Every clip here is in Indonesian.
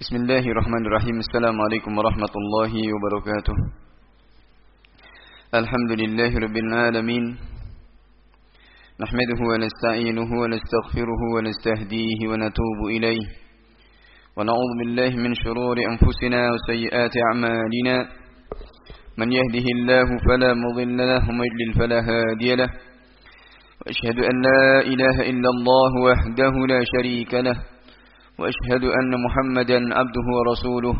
بسم الله الرحمن الرحيم السلام عليكم ورحمة الله وبركاته الحمد لله رب العالمين نحمده ونستعينه ونستغفره ونستهديه ونتوب إليه ونعوذ بالله من شرور أنفسنا وسيئات أعمالنا من يهده الله فلا مضل له ومجلل فلا هادي له وأشهد أن لا إله إلا الله وحده لا شريك له وأشهد أن محمدا عبده ورسوله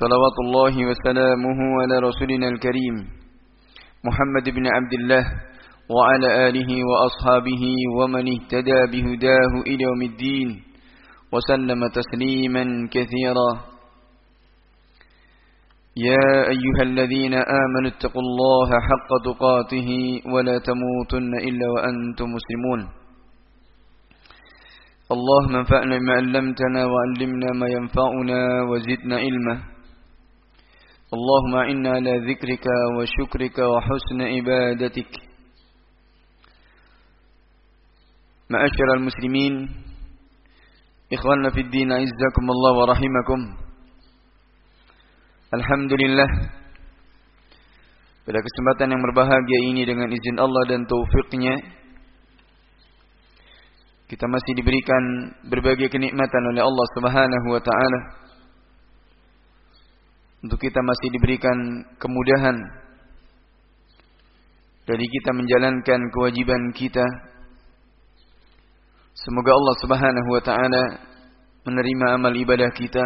صلوات الله وسلامه على رسولنا الكريم محمد بن عبد الله وعلى آله وأصحابه ومن اهتدى بهداه إلى يوم الدين وسلم تسليما كثيرا. يا أيها الذين آمنوا اتقوا الله حق تقاته ولا تموتن إلا وأنتم مسلمون. اللهم انفعنا ما علمتنا وعلمنا ما ينفعنا وزدنا علما. اللهم إنا على ذكرك وشكرك وحسن عبادتك. معاشر المسلمين إخواننا في الدين عزكم الله ورحمكم. Alhamdulillah. Pada kesempatan yang berbahagia ini dengan izin Allah dan taufiknya Kita masih diberikan berbagai kenikmatan oleh Allah subhanahu wa ta'ala Untuk kita masih diberikan kemudahan Dari kita menjalankan kewajiban kita Semoga Allah subhanahu wa ta'ala Menerima amal ibadah kita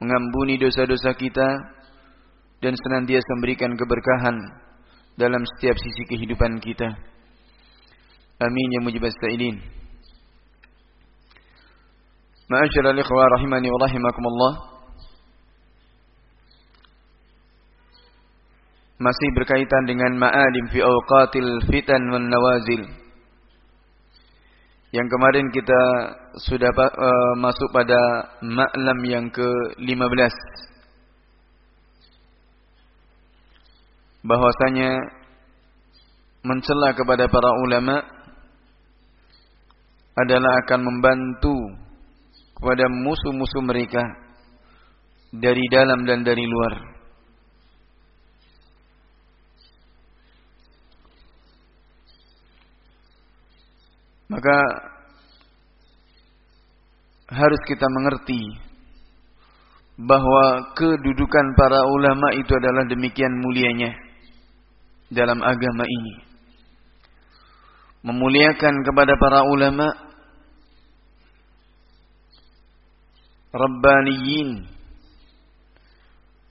mengampuni dosa-dosa kita dan senantiasa memberikan keberkahan dalam setiap sisi kehidupan kita. Amin ya mujibas sa'ilin. Ma'asyiral ikhwah rahimani wa rahimakumullah. Masih berkaitan dengan ma'alim fi awqatil fitan wan nawazil. Yang kemarin kita sudah uh, masuk pada maklam yang ke-15. Bahwasanya mencela kepada para ulama adalah akan membantu kepada musuh-musuh mereka dari dalam dan dari luar. Maka harus kita mengerti bahwa kedudukan para ulama itu adalah demikian mulianya dalam agama ini. Memuliakan kepada para ulama Rabbaniyin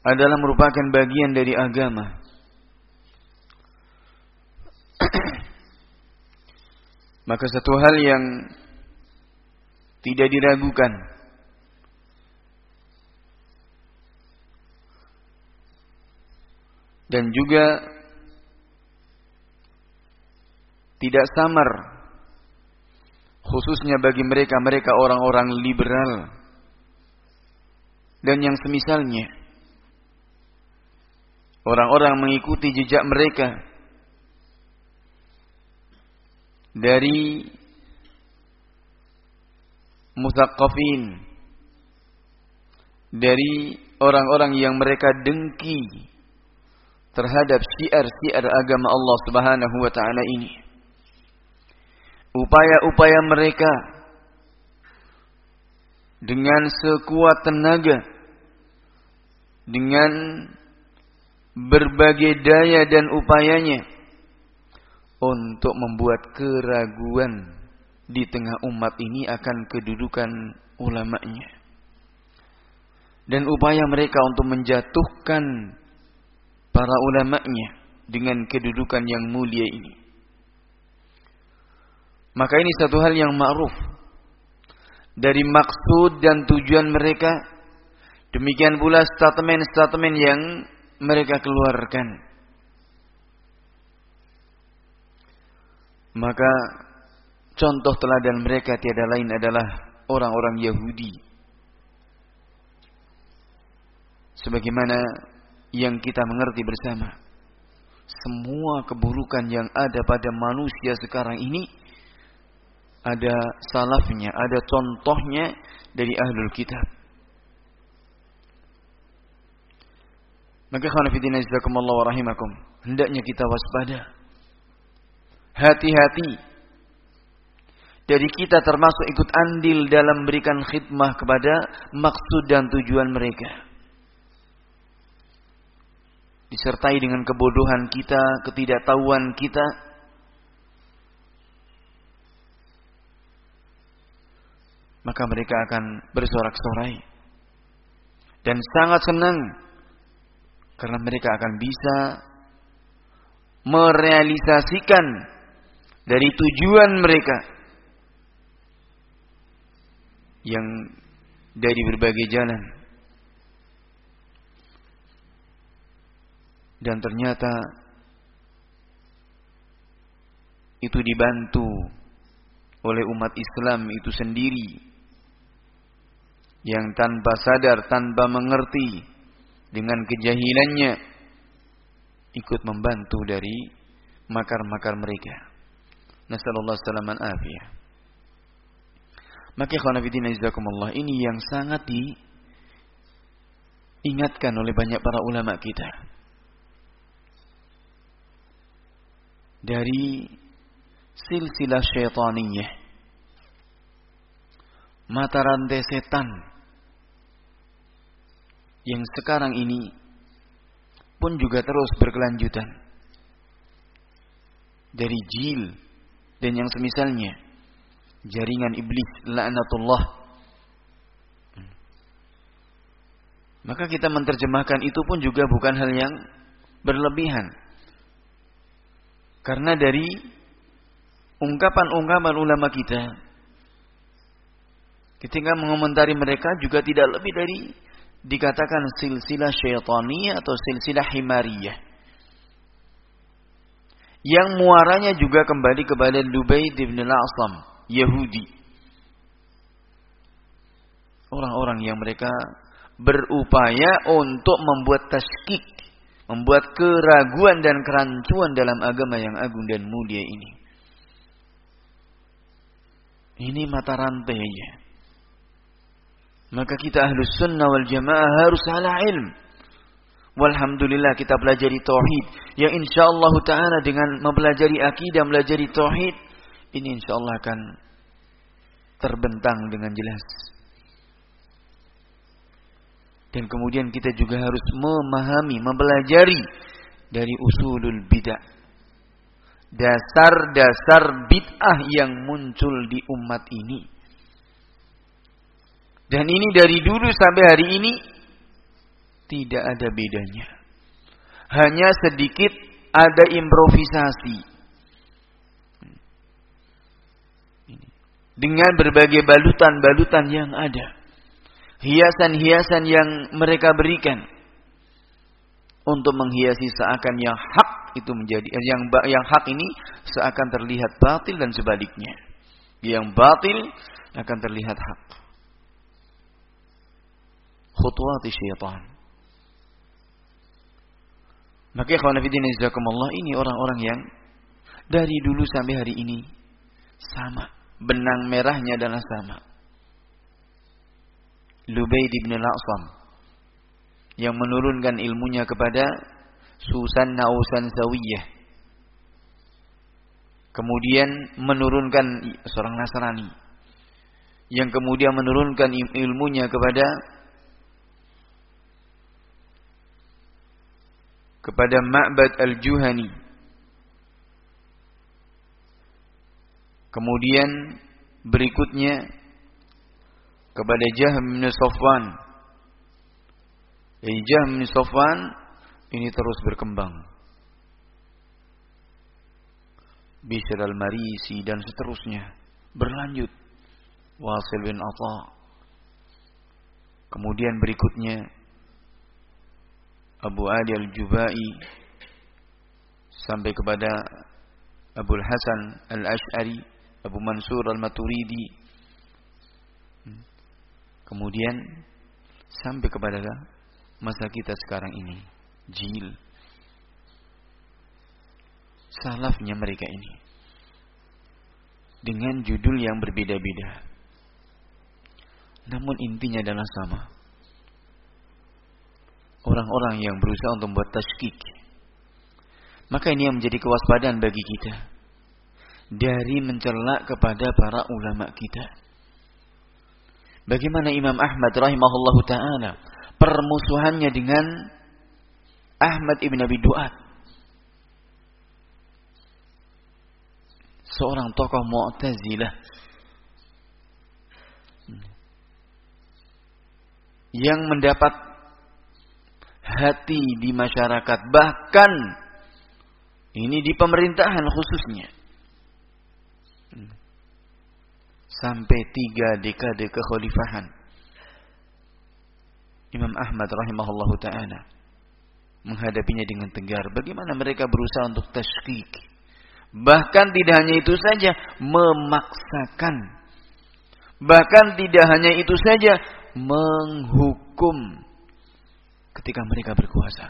adalah merupakan bagian dari agama. Maka satu hal yang tidak diragukan dan juga tidak samar khususnya bagi mereka-mereka orang-orang liberal dan yang semisalnya orang-orang mengikuti jejak mereka dari mutaqafin dari orang-orang yang mereka dengki terhadap syiar-syiar agama Allah Subhanahu wa taala ini. Upaya-upaya mereka dengan sekuat tenaga dengan berbagai daya dan upayanya untuk membuat keraguan di tengah umat ini akan kedudukan ulamanya. Dan upaya mereka untuk menjatuhkan para ulamanya dengan kedudukan yang mulia ini. Maka ini satu hal yang ma'ruf. Dari maksud dan tujuan mereka. Demikian pula statement-statement yang mereka keluarkan. Maka contoh teladan mereka tiada lain adalah orang-orang Yahudi. Sebagaimana yang kita mengerti bersama. Semua keburukan yang ada pada manusia sekarang ini ada salafnya, ada contohnya dari ahlul kitab. Maka khanafidin Allah wa rahimakum. Hendaknya kita waspada. Hati-hati. Dari kita termasuk ikut andil dalam memberikan khidmah kepada maksud dan tujuan mereka. Disertai dengan kebodohan kita, ketidaktahuan kita, Maka mereka akan bersorak-sorai. Dan sangat senang karena mereka akan bisa merealisasikan dari tujuan mereka yang dari berbagai jalan. Dan ternyata itu dibantu oleh umat Islam itu sendiri yang tanpa sadar, tanpa mengerti dengan kejahilannya ikut membantu dari makar-makar mereka. Nasallallahu salaman afiyah. Maka khonafidina izakumullah ini yang sangat diingatkan oleh banyak para ulama kita. Dari silsilah syaitaniyah. Mata rantai setan yang sekarang ini pun juga terus berkelanjutan. Dari jil dan yang semisalnya jaringan iblis laknatullah. Maka kita menerjemahkan itu pun juga bukan hal yang berlebihan. Karena dari ungkapan-ungkapan ulama kita ketika mengomentari mereka juga tidak lebih dari dikatakan silsilah syaitaniyah atau silsilah himariyah. Yang muaranya juga kembali kepada Lubaid bin al-Asam, Yahudi. Orang-orang yang mereka berupaya untuk membuat taskik, membuat keraguan dan kerancuan dalam agama yang agung dan mulia ini. Ini mata rantainya. Maka kita ahlus sunnah wal jamaah harus ala ilm. Walhamdulillah kita pelajari tauhid. Yang insyaallah taala dengan mempelajari akidah, mempelajari tauhid, ini insyaallah akan terbentang dengan jelas. Dan kemudian kita juga harus memahami, mempelajari dari usulul bidah. Dasar-dasar bid'ah yang muncul di umat ini dan ini dari dulu sampai hari ini tidak ada bedanya. Hanya sedikit ada improvisasi. Dengan berbagai balutan-balutan yang ada. Hiasan-hiasan yang mereka berikan. Untuk menghiasi seakan yang hak itu menjadi yang yang hak ini seakan terlihat batil dan sebaliknya. Yang batil akan terlihat hak khutuwat syaitan. Maka ikhwan fillah ini orang-orang yang dari dulu sampai hari ini sama. Benang merahnya adalah sama. Lubaid ibn al-Aqsam yang menurunkan ilmunya kepada Susan Nausan Sawiyah. Kemudian menurunkan seorang Nasrani yang kemudian menurunkan ilmunya kepada kepada Ma'bad al-Juhani. Kemudian berikutnya kepada Jahm bin Safwan. Jadi Jahm bin Safwan ini terus berkembang. Bishr al-Marisi dan seterusnya berlanjut. Wasil bin Atha. Kemudian berikutnya Abu Ali Al-Jubai sampai kepada Abu Hasan Al-Ash'ari, Abu Mansur Al-Maturidi. Kemudian sampai kepada masa kita sekarang ini, jil. Salafnya mereka ini. Dengan judul yang berbeda-beda. Namun intinya adalah sama orang-orang yang berusaha untuk membuat tashkik. Maka ini yang menjadi kewaspadaan bagi kita dari mencela kepada para ulama kita. Bagaimana Imam Ahmad rahimahullah taala permusuhannya dengan Ahmad ibn Abi Duat. Seorang tokoh Mu'tazilah yang mendapat hati di masyarakat bahkan ini di pemerintahan khususnya. Sampai tiga dekade kekhalifahan. Imam Ahmad rahimahullahu taala menghadapinya dengan tegar. Bagaimana mereka berusaha untuk tashkik? Bahkan tidak hanya itu saja memaksakan. Bahkan tidak hanya itu saja menghukum ketika mereka berkuasa.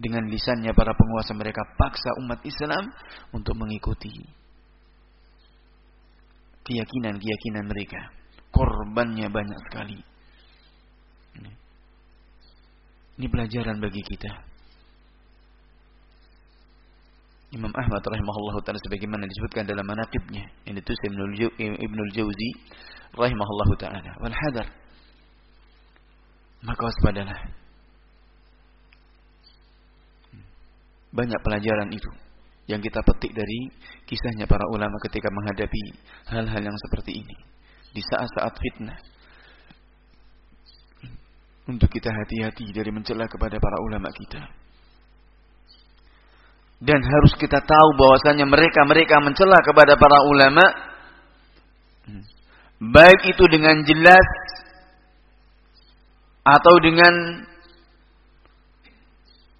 Dengan lisannya para penguasa mereka paksa umat Islam untuk mengikuti keyakinan-keyakinan mereka. Korbannya banyak sekali. Ini pelajaran bagi kita. Imam Ahmad rahimahullah taala sebagaimana disebutkan dalam manaqibnya yang ditulis Ibnul Jauzi rahimahullah taala wal hadar maka waspadalah. Banyak pelajaran itu yang kita petik dari kisahnya para ulama ketika menghadapi hal-hal yang seperti ini. Di saat-saat fitnah. Untuk kita hati-hati dari mencela kepada para ulama kita. Dan harus kita tahu bahwasanya mereka-mereka mencela kepada para ulama. Baik itu dengan jelas atau dengan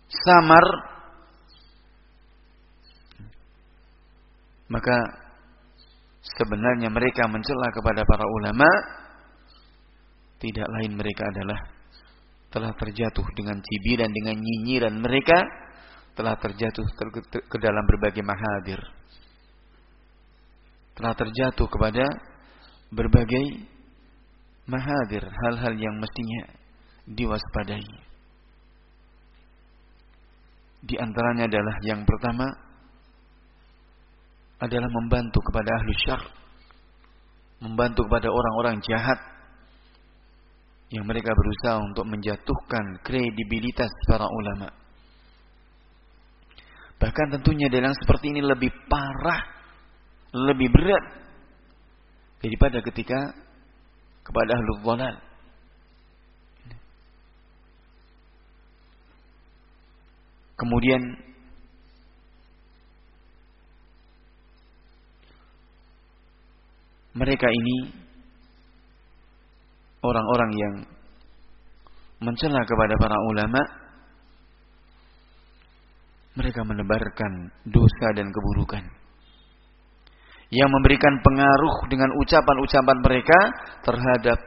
samar. Maka sebenarnya mereka mencela kepada para ulama. Tidak lain mereka adalah telah terjatuh dengan cibiran dengan nyinyiran mereka. Telah terjatuh ke dalam berbagai mahadir. Telah terjatuh kepada berbagai mahadir, hal-hal yang mestinya diwaspadai. Di antaranya adalah yang pertama adalah membantu kepada ahlu syar, membantu kepada orang-orang jahat yang mereka berusaha untuk menjatuhkan kredibilitas para ulama. Bahkan tentunya dalam seperti ini lebih parah, lebih berat daripada ketika kepada ahlu dhalal. Kemudian mereka ini orang-orang yang mencela kepada para ulama mereka menebarkan dosa dan keburukan. Yang memberikan pengaruh dengan ucapan-ucapan mereka terhadap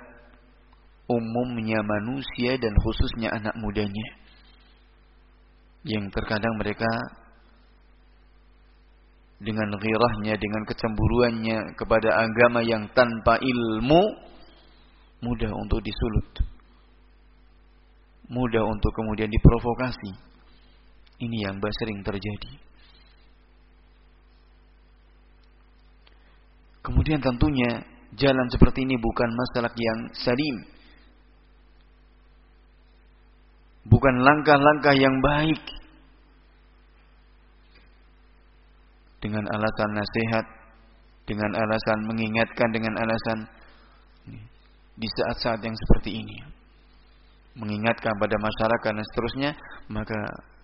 umumnya manusia dan khususnya anak mudanya. Yang terkadang mereka dengan ghirahnya, dengan kecemburuannya kepada agama yang tanpa ilmu mudah untuk disulut. Mudah untuk kemudian diprovokasi ini yang sering terjadi. Kemudian tentunya jalan seperti ini bukan masalah yang salim. Bukan langkah-langkah yang baik. Dengan alasan nasihat, dengan alasan mengingatkan, dengan alasan di saat-saat yang seperti ini. Mengingatkan pada masyarakat dan seterusnya, maka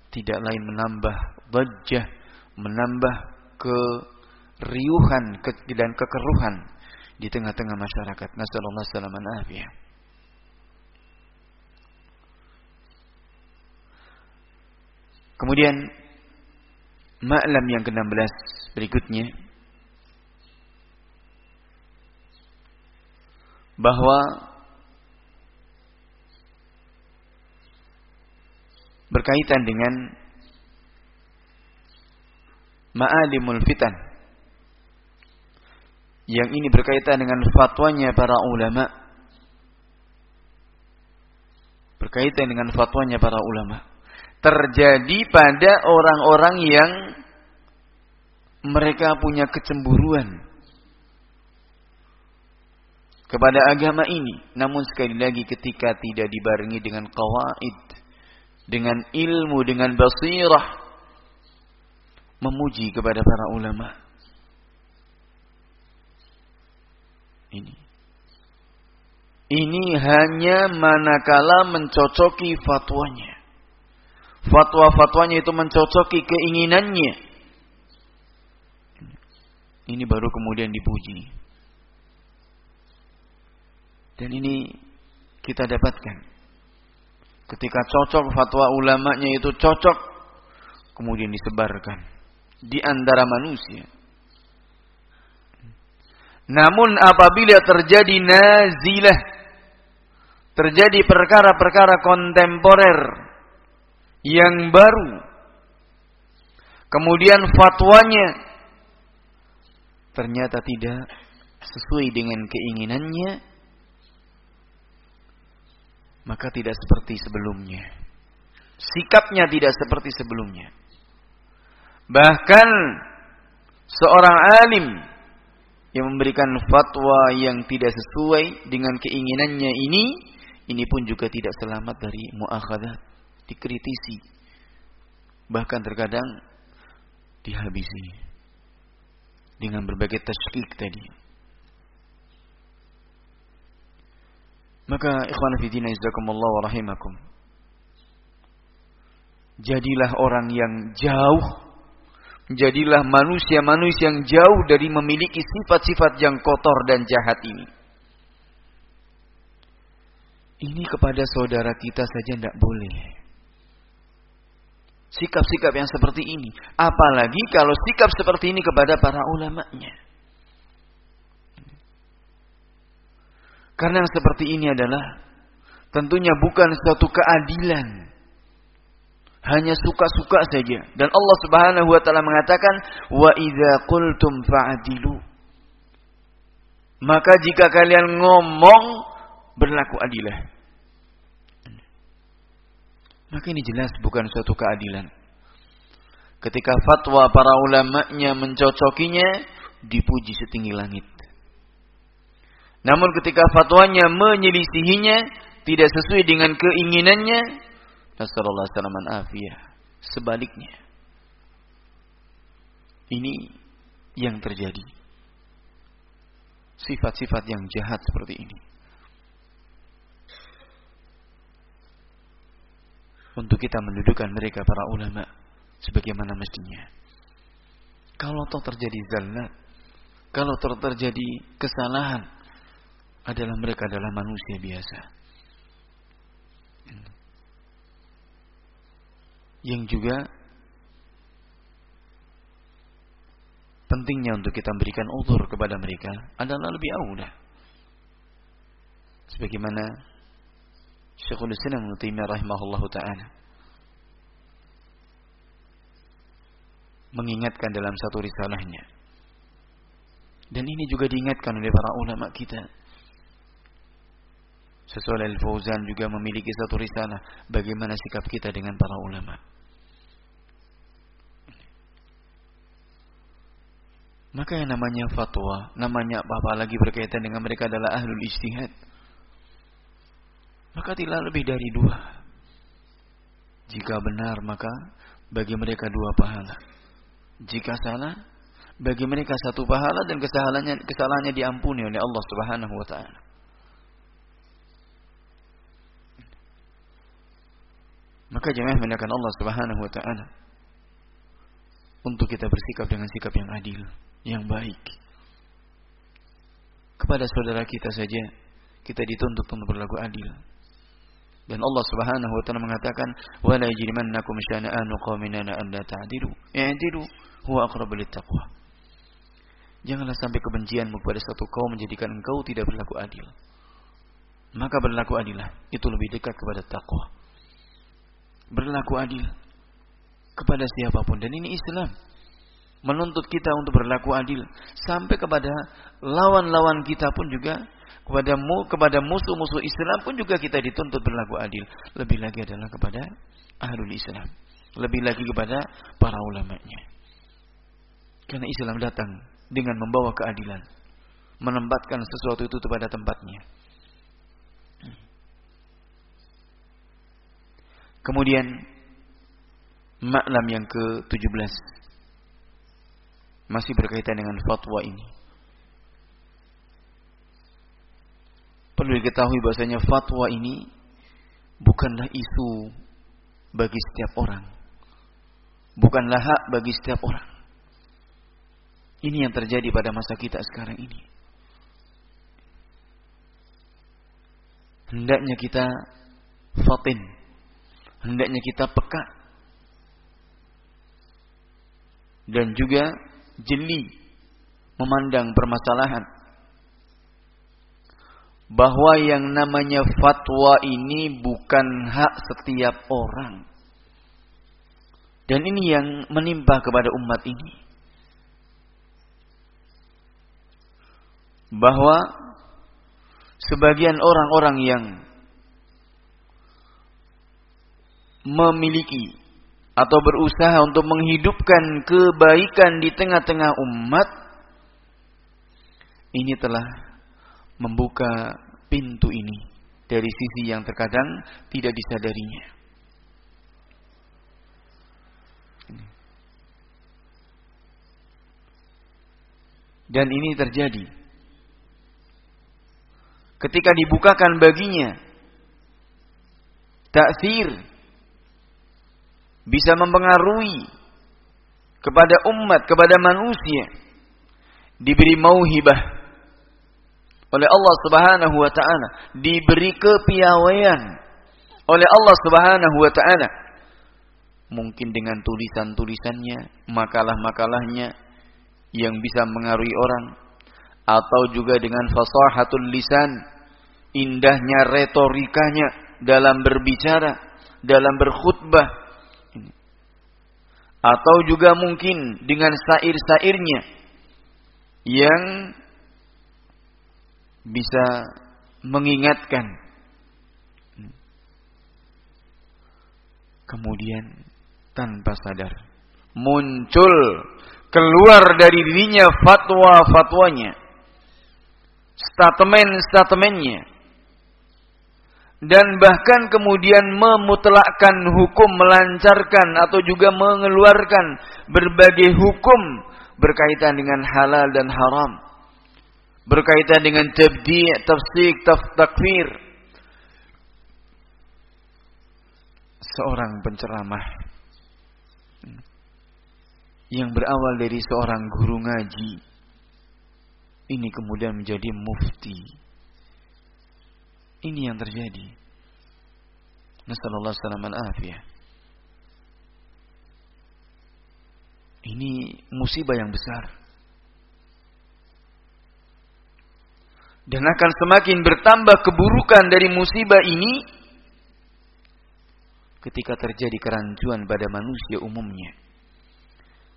tidak lain menambah wajah, menambah keriuhan dan kekeruhan di tengah-tengah masyarakat. Nasallallahu salaman afiyah. Kemudian maklam yang ke-16 berikutnya bahwa berkaitan dengan ma'alimul fitan. Yang ini berkaitan dengan fatwanya para ulama berkaitan dengan fatwanya para ulama terjadi pada orang-orang yang mereka punya kecemburuan kepada agama ini. Namun sekali lagi ketika tidak dibarengi dengan kawaid dengan ilmu dengan basirah memuji kepada para ulama. Ini. Ini hanya manakala mencocoki fatwanya. Fatwa-fatwanya itu mencocoki keinginannya. Ini baru kemudian dipuji. Dan ini kita dapatkan. Ketika cocok fatwa ulamanya itu cocok, kemudian disebarkan di antara manusia. Namun apabila terjadi nazilah terjadi perkara-perkara kontemporer yang baru. Kemudian fatwanya ternyata tidak sesuai dengan keinginannya, maka tidak seperti sebelumnya. Sikapnya tidak seperti sebelumnya. Bahkan seorang alim yang memberikan fatwa yang tidak sesuai dengan keinginannya ini ini pun juga tidak selamat dari muakhadat, dikritisi. Bahkan terkadang dihabisi dengan berbagai tashkik tadi. Maka ikhwan fillah jazakumullah wa rahimakum. Jadilah orang yang jauh Jadilah manusia-manusia yang jauh dari memiliki sifat-sifat yang kotor dan jahat ini. Ini kepada saudara kita saja tidak boleh. Sikap-sikap yang seperti ini. Apalagi kalau sikap seperti ini kepada para ulamanya. Karena yang seperti ini adalah tentunya bukan suatu keadilan. Hanya suka-suka saja. Dan Allah Subhanahu wa taala mengatakan, "Wa idza qultum fa'dilu." Maka jika kalian ngomong berlaku adilah. Maka ini jelas bukan suatu keadilan. Ketika fatwa para ulamanya mencocokinya, dipuji setinggi langit. Namun ketika fatwanya menyelisihinya, tidak sesuai dengan keinginannya, Nasallallahu alaihi afiyah. Sebaliknya. Ini yang terjadi. Sifat-sifat yang jahat seperti ini. Untuk kita mendudukan mereka para ulama sebagaimana mestinya. Kalau toh terjadi zallat, kalau toh terjadi kesalahan, adalah mereka adalah manusia biasa. Yang juga pentingnya untuk kita memberikan uzur kepada mereka adalah lebih aula. Sebagaimana Syekhul Islam Ibnu Taimiyah rahimahullahu taala mengingatkan dalam satu risalahnya. Dan ini juga diingatkan oleh para ulama kita. Sesuai Al-Fauzan juga memiliki satu risalah bagaimana sikap kita dengan para ulama. Maka yang namanya fatwa, namanya apa-apa lagi berkaitan dengan mereka adalah ahlul ijtihad maka tidak lebih dari dua. Jika benar maka bagi mereka dua pahala. Jika salah bagi mereka satu pahala dan kesalahannya kesalahannya diampuni oleh Allah Subhanahu wa taala. Maka jangan menggunakan Allah Subhanahu wa taala untuk kita bersikap dengan sikap yang adil, yang baik. Kepada saudara kita saja kita dituntut untuk berlaku adil. Dan Allah Subhanahu wa taala mengatakan, "Wa la yajrimannakum syana'anu qaumin an la ta'dilu." I'dilu huwa aqrabu taqwa. Janganlah sampai kebencianmu kepada satu kaum menjadikan engkau tidak berlaku adil. Maka berlaku adillah, itu lebih dekat kepada takwa. Berlaku adil kepada siapa pun dan ini Islam menuntut kita untuk berlaku adil sampai kepada lawan-lawan kita pun juga Kepada mu, kepada musuh-musuh Islam pun juga kita dituntut berlaku adil. Lebih lagi adalah kepada ahlul Islam. Lebih lagi kepada para ulamanya. Karena Islam datang dengan membawa keadilan. Menempatkan sesuatu itu pada tempatnya. Kemudian maklam yang ke-17 masih berkaitan dengan fatwa ini. Perlu diketahui bahasanya fatwa ini bukanlah isu bagi setiap orang. Bukanlah hak bagi setiap orang. Ini yang terjadi pada masa kita sekarang ini. Hendaknya kita fatin. Hendaknya kita peka. Dan juga jeli memandang permasalahan bahwa yang namanya fatwa ini bukan hak setiap orang. Dan ini yang menimpa kepada umat ini. Bahwa sebagian orang-orang yang memiliki atau berusaha untuk menghidupkan kebaikan di tengah-tengah umat ini telah membuka pintu ini. Dari sisi yang terkadang tidak disadarinya. Dan ini terjadi. Ketika dibukakan baginya taksir bisa mempengaruhi kepada umat, kepada manusia. Diberi mauhibah oleh Allah Subhanahu wa taala, diberi kepiawaian. Oleh Allah Subhanahu wa taala. Mungkin dengan tulisan-tulisannya, makalah-makalahnya yang bisa mengaruhi orang. Atau juga dengan fasahatul lisan, indahnya retorikanya dalam berbicara, dalam berkhutbah, atau juga mungkin dengan sair-sairnya yang bisa mengingatkan. Kemudian tanpa sadar muncul keluar dari dirinya fatwa-fatwanya statement-statementnya dan bahkan kemudian memutlakkan hukum melancarkan atau juga mengeluarkan berbagai hukum berkaitan dengan halal dan haram berkaitan dengan tabdi' tafsik taf takfir seorang penceramah yang berawal dari seorang guru ngaji ini kemudian menjadi mufti ini yang terjadi. Nasallallahu salaman afiyah. Ini musibah yang besar. Dan akan semakin bertambah keburukan dari musibah ini ketika terjadi kerancuan pada manusia umumnya.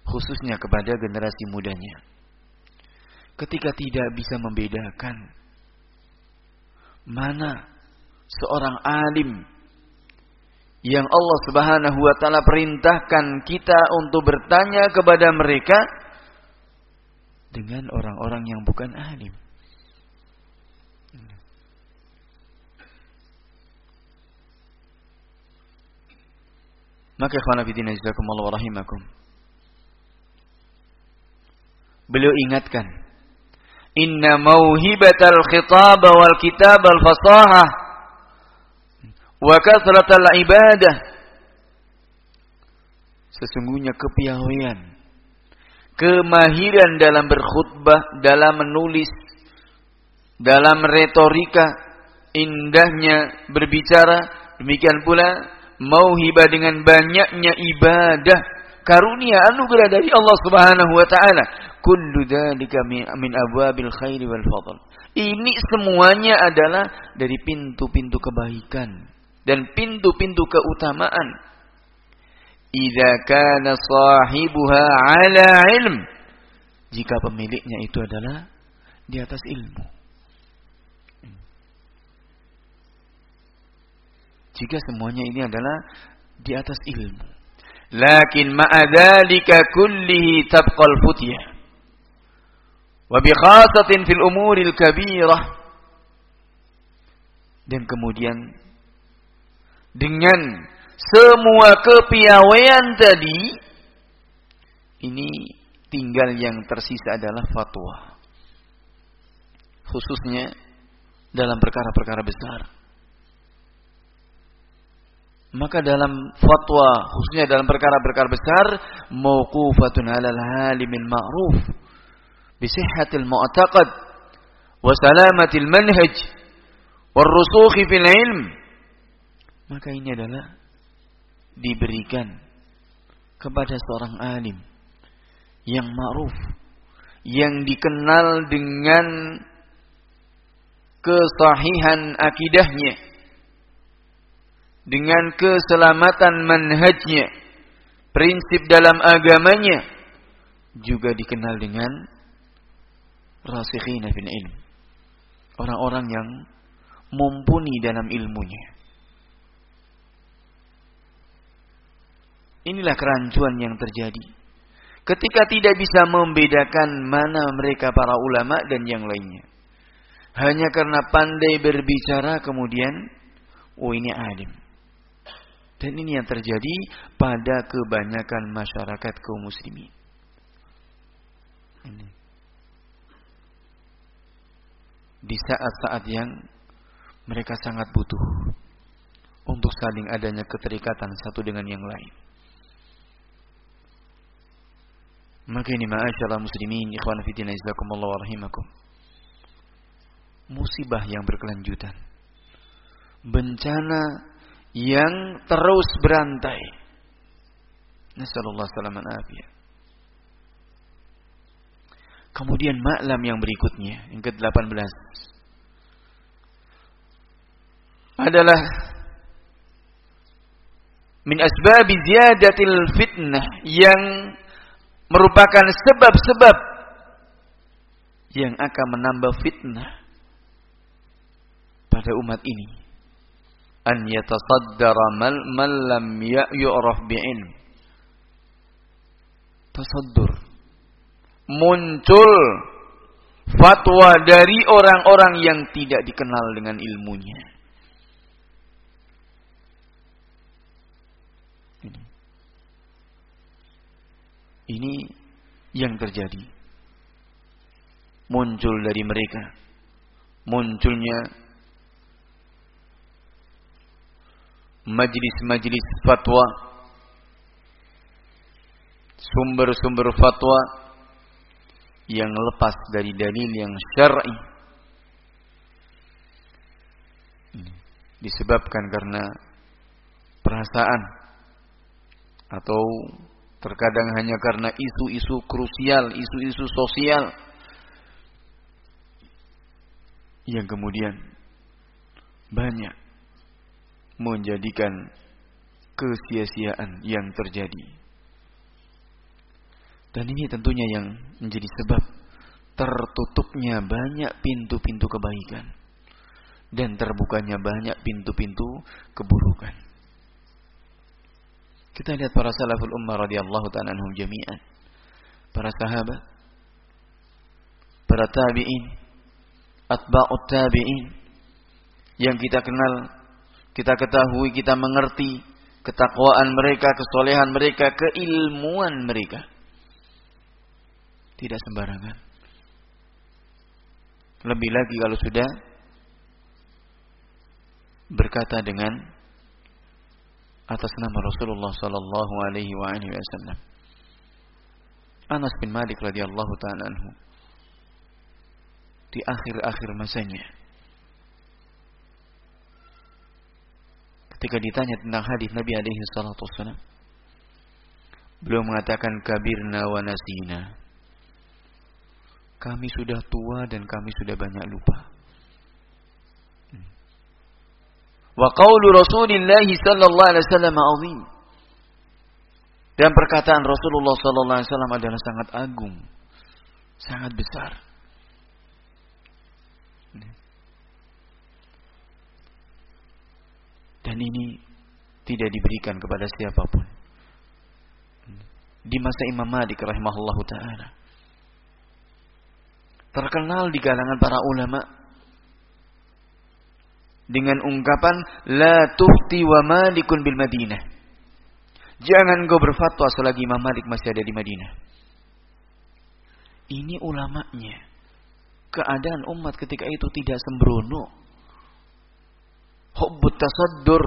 Khususnya kepada generasi mudanya. Ketika tidak bisa membedakan mana seorang alim yang Allah Subhanahu wa taala perintahkan kita untuk bertanya kepada mereka dengan orang-orang yang bukan alim. Maka ikhwan fillah jazakumullah rahimakum. Beliau ingatkan Inna mauhibatal khitab wal kitab al fasahah wa kasratal ibadah. Sesungguhnya kepiawaian, kemahiran dalam berkhutbah, dalam menulis, dalam retorika, indahnya berbicara, demikian pula mauhibah dengan banyaknya ibadah, karunia anugerah dari Allah Subhanahu wa taala Kullu dzalika min abwabil khairi wal fadl. Ini semuanya adalah dari pintu-pintu kebaikan dan pintu-pintu keutamaan. Idza kana sahibuha ala ilm. Jika pemiliknya itu adalah di atas ilmu. Jika semuanya ini adalah di atas ilmu. Lakin ma'adzalika kullihi tabqal futiyah. Wa bi khasatin fil umuril kabirah. Dan kemudian dengan semua kepiawaian tadi ini tinggal yang tersisa adalah fatwa. Khususnya dalam perkara-perkara besar. Maka dalam fatwa khususnya dalam perkara-perkara besar mauqufatun 'alal halimil ma'ruf bi sihhatil mu'taqad wa salamatil manhaj war rusukh fil ilm. Maka ini adalah diberikan kepada seorang alim yang ma'ruf yang dikenal dengan kesahihan akidahnya dengan keselamatan manhajnya prinsip dalam agamanya juga dikenal dengan rasikhina fil ilm. Orang-orang yang mumpuni dalam ilmunya. Inilah kerancuan yang terjadi. Ketika tidak bisa membedakan mana mereka para ulama dan yang lainnya. Hanya karena pandai berbicara kemudian, oh ini alim. Dan ini yang terjadi pada kebanyakan masyarakat kaum muslimin. Ini. Di saat-saat yang mereka sangat butuh untuk saling adanya keterikatan satu dengan yang lain. Maka ini ma'asyallah muslimin ikhwan fitina izakumullah wa rahimakum musibah yang berkelanjutan. Bencana yang terus berantai. Nasallallahu salaman. Kemudian maklam yang berikutnya, yang ke-18 adalah min asbab ziyadatil fitnah yang merupakan sebab-sebab yang akan menambah fitnah pada umat ini an yatasaddara mal, man lam yu'raf bi'ilm tasaddur muncul fatwa dari orang-orang yang tidak dikenal dengan ilmunya. Ini yang terjadi. Muncul dari mereka. Munculnya majlis-majlis fatwa sumber-sumber fatwa yang lepas dari dalil yang syar'i. Disebabkan karena perasaan atau terkadang hanya karena isu-isu krusial, isu-isu sosial yang kemudian banyak menjadikan kesia-siaan yang terjadi. Dan ini tentunya yang menjadi sebab tertutupnya banyak pintu-pintu kebaikan dan terbukanya banyak pintu-pintu keburukan. Kita lihat para salaful ummah radhiyallahu ta'ala anhum jami'an. Para sahabat, para tabi'in, atba'ut tabi'in yang kita kenal kita ketahui, kita mengerti ketakwaan mereka, kesolehan mereka, keilmuan mereka. Tidak sembarangan. Lebih lagi kalau sudah berkata dengan atas nama Rasulullah sallallahu alaihi wasallam. Anas bin Malik radhiyallahu taala di akhir-akhir masanya ketika ditanya tentang hadis Nabi alaihi salatu wasallam beliau mengatakan kabirna wa nasina. Kami sudah tua dan kami sudah banyak lupa. Wa qaulu Rasulillah sallallahu alaihi wasallam azim. Dan perkataan Rasulullah sallallahu alaihi wasallam adalah sangat agung sangat besar Dan ini tidak diberikan kepada siapa pun. Di masa Imam Malik rahimahullah taala. Terkenal di kalangan para ulama dengan ungkapan la tuhti wa malikun bil Madinah. Jangan kau berfatwa selagi Imam Malik masih ada di Madinah. Ini ulamanya. Keadaan umat ketika itu tidak sembrono. Hubbut tasaddur.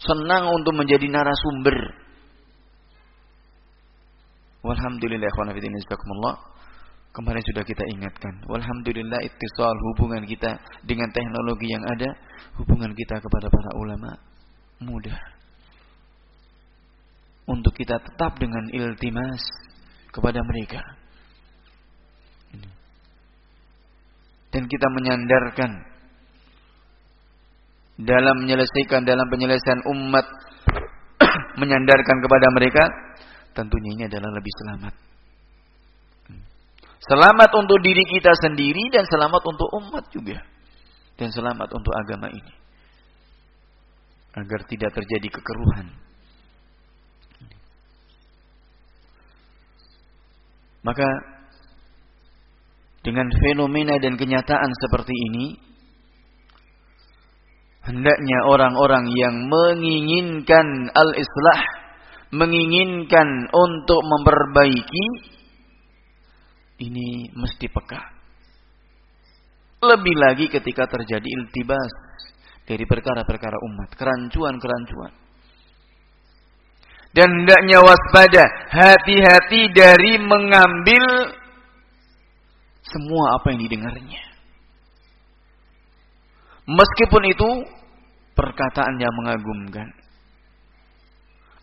Senang untuk menjadi narasumber. Walhamdulillah ikhwan Kemarin sudah kita ingatkan. Walhamdulillah ittisal hubungan kita dengan teknologi yang ada, hubungan kita kepada para ulama mudah. Untuk kita tetap dengan iltimas kepada mereka. Dan kita menyandarkan dalam menyelesaikan dalam penyelesaian umat menyandarkan kepada mereka tentunya ini adalah lebih selamat. Selamat untuk diri kita sendiri dan selamat untuk umat juga. Dan selamat untuk agama ini. Agar tidak terjadi kekeruhan. Maka dengan fenomena dan kenyataan seperti ini hendaknya orang-orang yang menginginkan al-islah menginginkan untuk memperbaiki ini mesti peka. Lebih lagi ketika terjadi iltibas dari perkara-perkara umat, kerancuan-kerancuan. Dan hendaknya waspada, hati-hati dari mengambil semua apa yang didengarnya. Meskipun itu perkataan yang mengagumkan.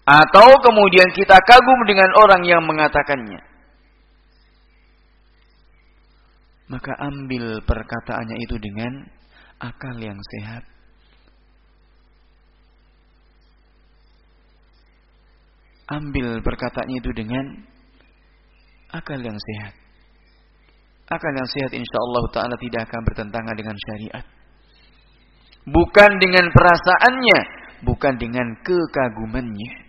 Atau kemudian kita kagum dengan orang yang mengatakannya. Maka ambil perkataannya itu dengan akal yang sehat. Ambil perkataannya itu dengan akal yang sehat. Akal yang sehat insya Allah Ta'ala tidak akan bertentangan dengan syariat. Bukan dengan perasaannya, bukan dengan kekagumannya.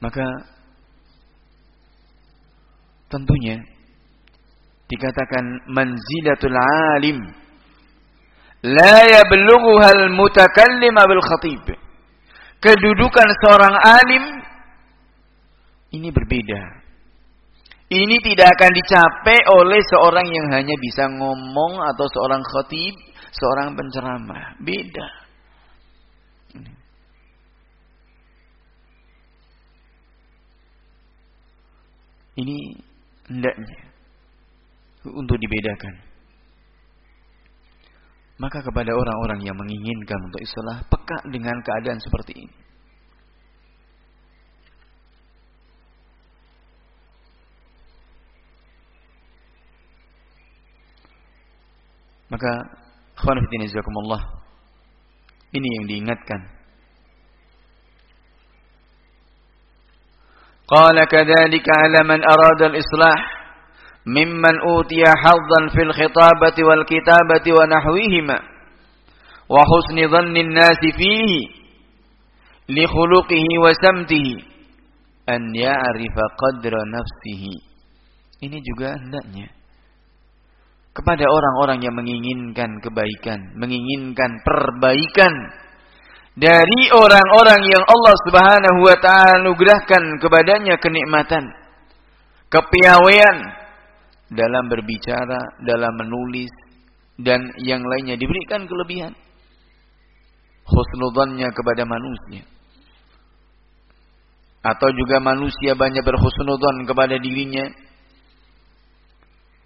Maka tentunya dikatakan manzilatul alim la yablughuha al-mutakallim bil khatib. Kedudukan seorang alim ini berbeda. Ini tidak akan dicapai oleh seorang yang hanya bisa ngomong atau seorang khatib, seorang penceramah. Beda. Ini hendaknya untuk dibedakan. Maka kepada orang-orang yang menginginkan untuk islah peka dengan keadaan seperti ini. Maka khawanifitin izakumullah ini yang diingatkan. Qala kadzalika ala man arada al-islah mimman utiya hazzan fil khitabati wal kitabati wa nahwihima wa husni dhanni an-nasi fihi li ini juga hendaknya kepada orang-orang yang menginginkan kebaikan, menginginkan perbaikan dari orang-orang yang Allah Subhanahu wa taala anugerahkan kepadanya kenikmatan, kepiawaian dalam berbicara, dalam menulis dan yang lainnya diberikan kelebihan. Husnudzannya kepada manusia. Atau juga manusia banyak berhusnudzan kepada dirinya.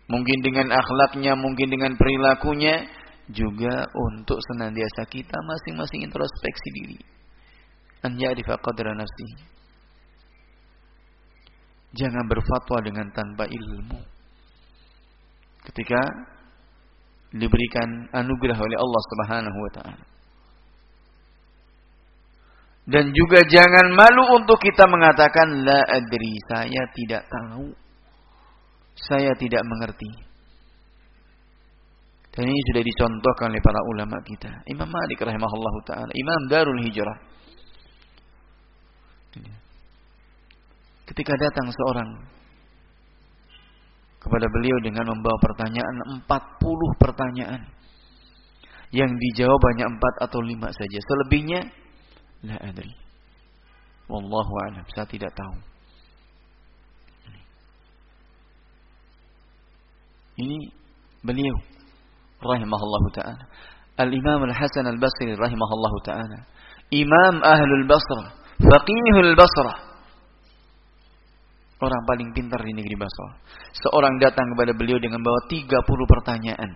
Mungkin dengan akhlaknya, mungkin dengan perilakunya, juga untuk senantiasa kita masing-masing introspeksi diri. An ya'rifa qadra. Jangan berfatwa dengan tanpa ilmu. Ketika diberikan anugerah oleh Allah Subhanahu wa taala. Dan juga jangan malu untuk kita mengatakan la adri, saya tidak tahu. Saya tidak mengerti. Dan ini sudah dicontohkan oleh para ulama kita. Imam Malik rahimahullah ta'ala. Imam Darul Hijrah. Ketika datang seorang kepada beliau dengan membawa pertanyaan 40 pertanyaan. Yang dijawab hanya 4 atau 5 saja. Selebihnya la adri. Wallahu a'lam. Saya tidak tahu. Ini beliau rahimahullahu taala. Al-Imam Al-Hasan Al-Basri rahimahullahu taala. Imam Ahlul Basrah, faqihul Basrah Orang paling pintar di negeri Basra. Seorang datang kepada beliau dengan bawa 30 pertanyaan.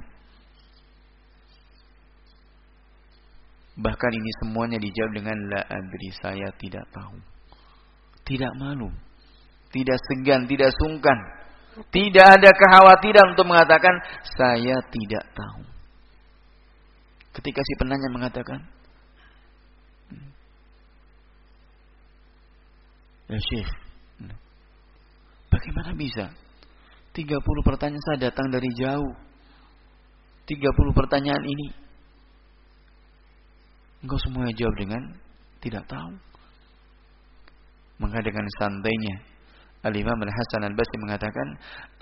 Bahkan ini semuanya dijawab dengan la adri saya tidak tahu. Tidak malu. Tidak segan, tidak sungkan. Tidak ada kekhawatiran untuk mengatakan saya tidak tahu. Ketika si penanya mengatakan, Ya Syekh, Bagaimana bisa? 30 pertanyaan saya datang dari jauh. 30 pertanyaan ini. Engkau semuanya jawab dengan tidak tahu. Maka dengan santainya Al-Imam Al-Hasan Al-Basri mengatakan,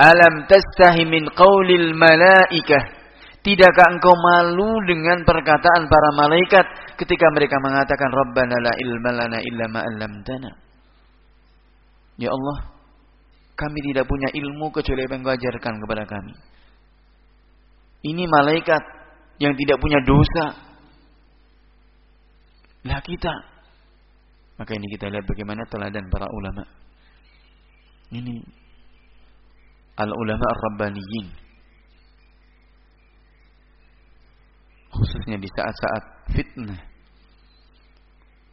"Alam tastahi min qaulil malaikah?" Tidakkah engkau malu dengan perkataan para malaikat ketika mereka mengatakan Rabbana la ilma lana illa ma 'allamtana? Ya Allah, kami tidak punya ilmu kecuali yang kau ajarkan kepada kami. Ini malaikat yang tidak punya dosa. Lah kita. Maka ini kita lihat bagaimana teladan para ulama. Ini al-ulama ar-rabbaniyin. Khususnya di saat-saat fitnah.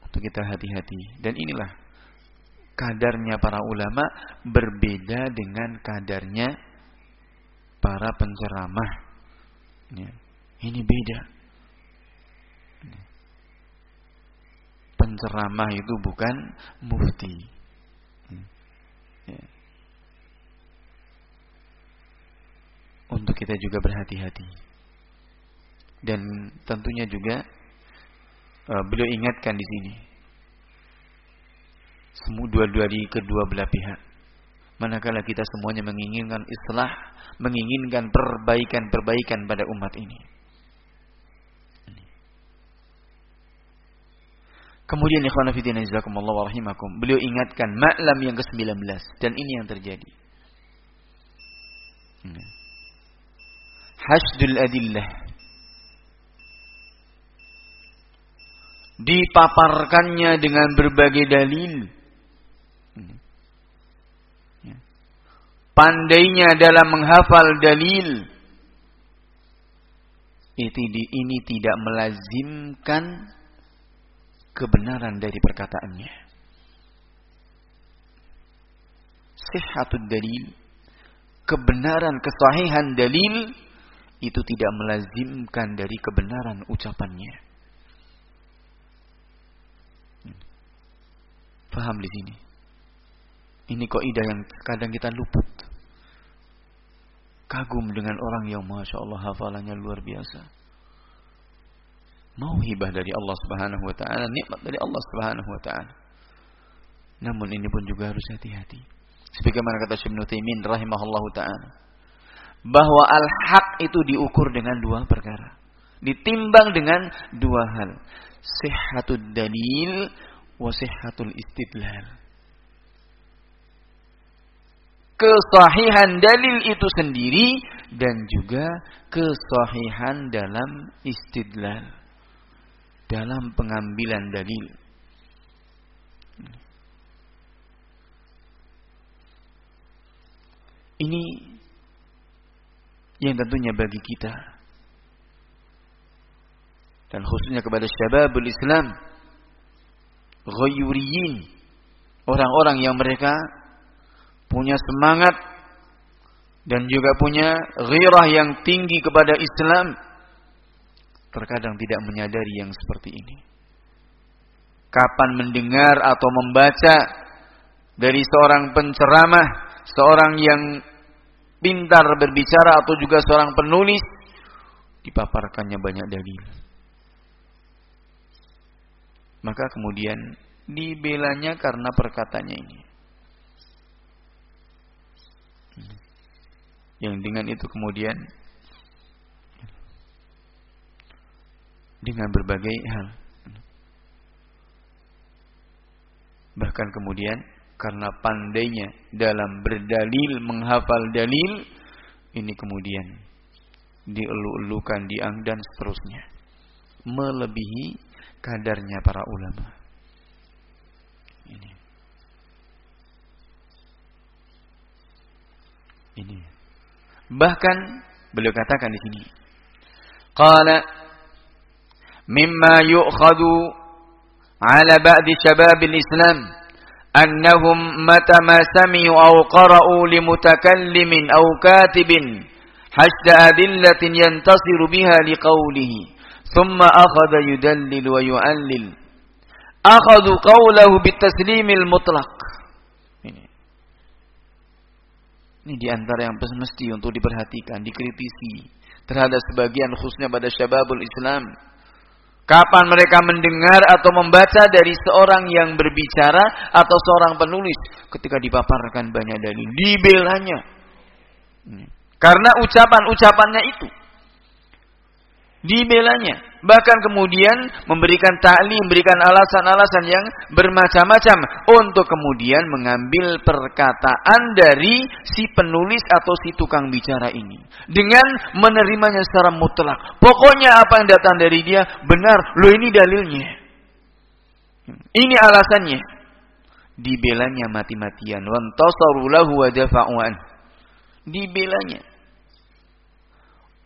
Untuk kita hati-hati. Dan inilah kadarnya para ulama berbeda dengan kadarnya para penceramah. Ya. Ini beda. Penceramah itu bukan mufti. Ya. Untuk kita juga berhati-hati. Dan tentunya juga uh, beliau ingatkan di sini semua dua-dua di kedua belah pihak. Manakala kita semuanya menginginkan islah, menginginkan perbaikan-perbaikan pada umat ini. Kemudian ikhwan fillah jazakumullah wa rahimakum. Beliau ingatkan maklam yang ke-19 dan ini yang terjadi. Hasdul adillah. Dipaparkannya dengan berbagai dalil Ya. Pandainya dalam menghafal dalil. Ini tidak melazimkan kebenaran dari perkataannya. Sihatul dalil. Kebenaran, kesahihan dalil itu tidak melazimkan dari kebenaran ucapannya. Faham di sini? Ini kaidah yang kadang kita luput. Kagum dengan orang yang Masya Allah hafalannya luar biasa. Mau hibah dari Allah subhanahu wa ta'ala. Nikmat dari Allah subhanahu wa ta'ala. Namun ini pun juga harus hati-hati. Sebagaimana kata Syekh Nutaimin rahimahullahu ta'ala. Bahwa al-haq itu diukur dengan dua perkara. Ditimbang dengan dua hal. Sihatul dalil wa sihatul istidlal kesahihan dalil itu sendiri dan juga kesahihan dalam istidlal dalam pengambilan dalil. Ini yang tentunya bagi kita. Dan khususnya kepada syababul Islam ghayuriyin orang-orang yang mereka punya semangat dan juga punya ghirah yang tinggi kepada Islam terkadang tidak menyadari yang seperti ini. Kapan mendengar atau membaca dari seorang penceramah, seorang yang pintar berbicara atau juga seorang penulis dipaparkannya banyak dalil. Maka kemudian dibelanya karena perkataannya ini. Yang dengan itu kemudian dengan berbagai hal. Bahkan kemudian karena pandainya dalam berdalil, menghafal dalil, ini kemudian dielu-elukan, diang dan seterusnya. Melebihi kadarnya para ulama. Ini. Ini. Bahkan beliau katakan di sini. Qala مما يؤخذ على بعد شباب الإسلام أنهم متى ما سمعوا أو قرأوا لمتكلم أو كاتب حشد أدلة ينتصر بها لقوله ثم أخذ يدلل ويؤلل أخذوا قوله بالتسليم المطلق Ini di yang mesti untuk diperhatikan, dikritisi terhadap sebagian khususnya pada syababul Islam. Kapan mereka mendengar atau membaca dari seorang yang berbicara atau seorang penulis? Ketika dipaparkan banyak dalil, dibelanya. Karena ucapan-ucapannya itu dibelanya. Bahkan kemudian memberikan ta'lim, memberikan alasan-alasan yang bermacam-macam untuk kemudian mengambil perkataan dari si penulis atau si tukang bicara ini. Dengan menerimanya secara mutlak. Pokoknya apa yang datang dari dia benar, lo ini dalilnya. Ini alasannya. Dibelanya mati-matian. Wantasaru lahu wa dafa'u'an. Dibelanya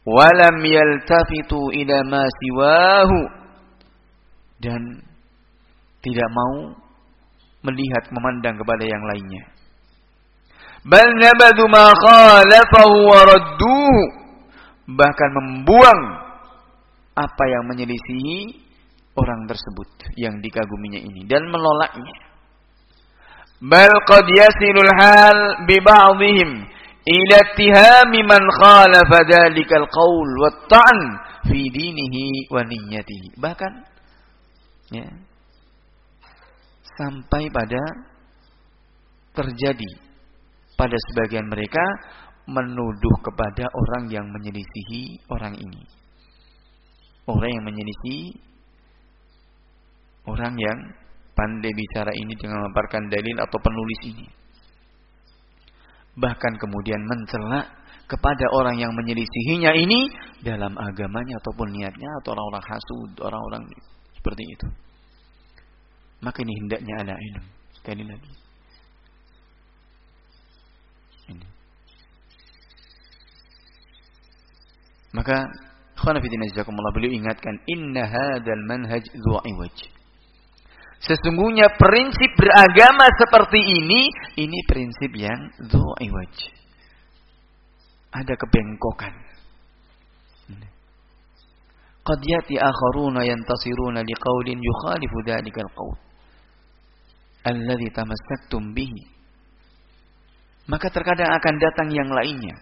walam yaltafitu ila ma siwahu. Dan tidak mau melihat memandang kepada yang lainnya. Bal nabadu ma khalafahu wa radduhu. Bahkan membuang apa yang menyelisihi orang tersebut yang dikaguminya ini dan menolaknya. Bal qad yasilul hal bi ba'dihim man qaul fi dinihi. Bahkan ya, sampai pada terjadi pada sebagian mereka menuduh kepada orang yang menyelisihi orang ini. Orang yang menyelisihi orang yang pandai bicara ini dengan memaparkan dalil atau penulis ini bahkan kemudian mencela kepada orang yang menyelisihinya ini dalam agamanya ataupun niatnya atau orang-orang hasud, orang-orang seperti itu. Maka ini hendaknya ada ilmu. Sekali lagi. Ini. Maka khonafidina jazakumullah beliau ingatkan inna hadzal manhaj dzu'iwaj. Sesungguhnya prinsip beragama seperti ini, ini prinsip yang dhu'iwaj. Ada kebengkokan. Qad yati akharuna yantasiruna liqaulin yukhalifu dhalikal qaul. Alladhi tamassaktum bihi. Maka terkadang akan datang yang lainnya.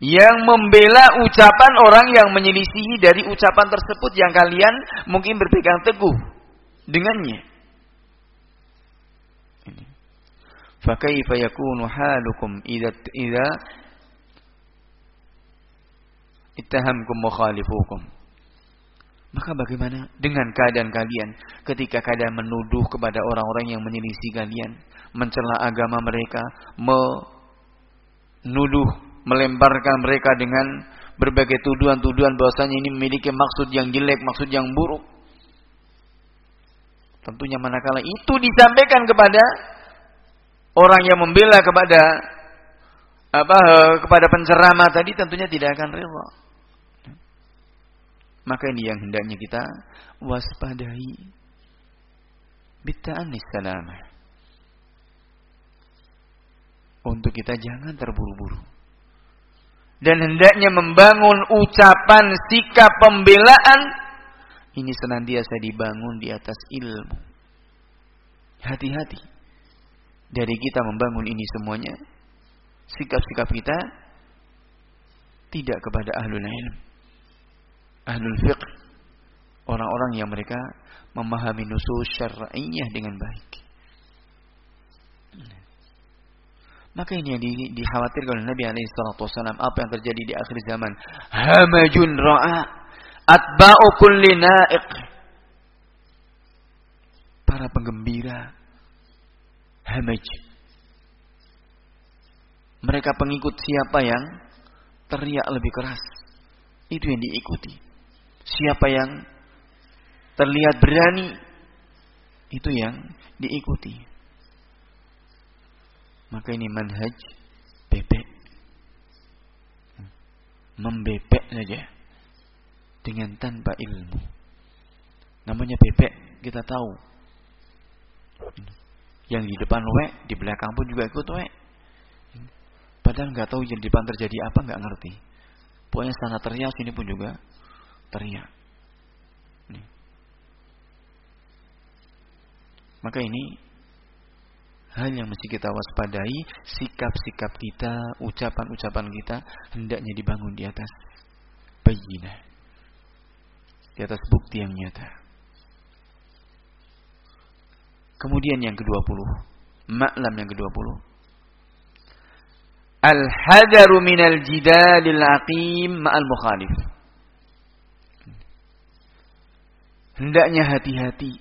Yang membela ucapan orang yang menyelisihi dari ucapan tersebut yang kalian mungkin berpegang teguh dengannya. Ini. Fakaifa yakunu halukum idza idza ittahamkum mukhalifukum. Maka bagaimana dengan keadaan kalian ketika kalian menuduh kepada orang-orang yang menyelisih kalian, mencela agama mereka, menuduh, melemparkan mereka dengan berbagai tuduhan-tuduhan bahwasanya ini memiliki maksud yang jelek, maksud yang buruk. Tentunya manakala itu disampaikan kepada orang yang membela kepada apa kepada penceramah tadi tentunya tidak akan rela. Maka ini yang hendaknya kita waspadai. Bitta'anis salamah. Untuk kita jangan terburu-buru. Dan hendaknya membangun ucapan sikap pembelaan ini senantiasa dibangun di atas ilmu. Hati-hati dari kita membangun ini semuanya sikap-sikap kita tidak kepada ahlul ilm, ahlul fiqh, orang-orang yang mereka memahami nusus syar'iyyah dengan baik. Maka ini yang di, dikhawatirkan oleh Nabi alaihi wasallam apa yang terjadi di akhir zaman. Hamajun ra'a atba'u kulli na'iq. Para penggembira hamaj. Mereka pengikut siapa yang teriak lebih keras. Itu yang diikuti. Siapa yang terlihat berani itu yang diikuti. Maka ini manhaj bebek. Membebek saja dengan tanpa ilmu. Namanya bebek, kita tahu. Yang di depan wek, di belakang pun juga ikut wek. Padahal nggak tahu yang di depan terjadi apa, nggak ngerti. Pokoknya sana teriak, sini pun juga teriak. Maka ini hal yang mesti kita waspadai, sikap-sikap kita, ucapan-ucapan kita hendaknya dibangun di atas bayinah. Di atas bukti yang nyata. Kemudian yang ke-20, maklam yang ke-20. Al-hadaru minal jidalil aqim ma'al mukhalif. Hendaknya hati-hati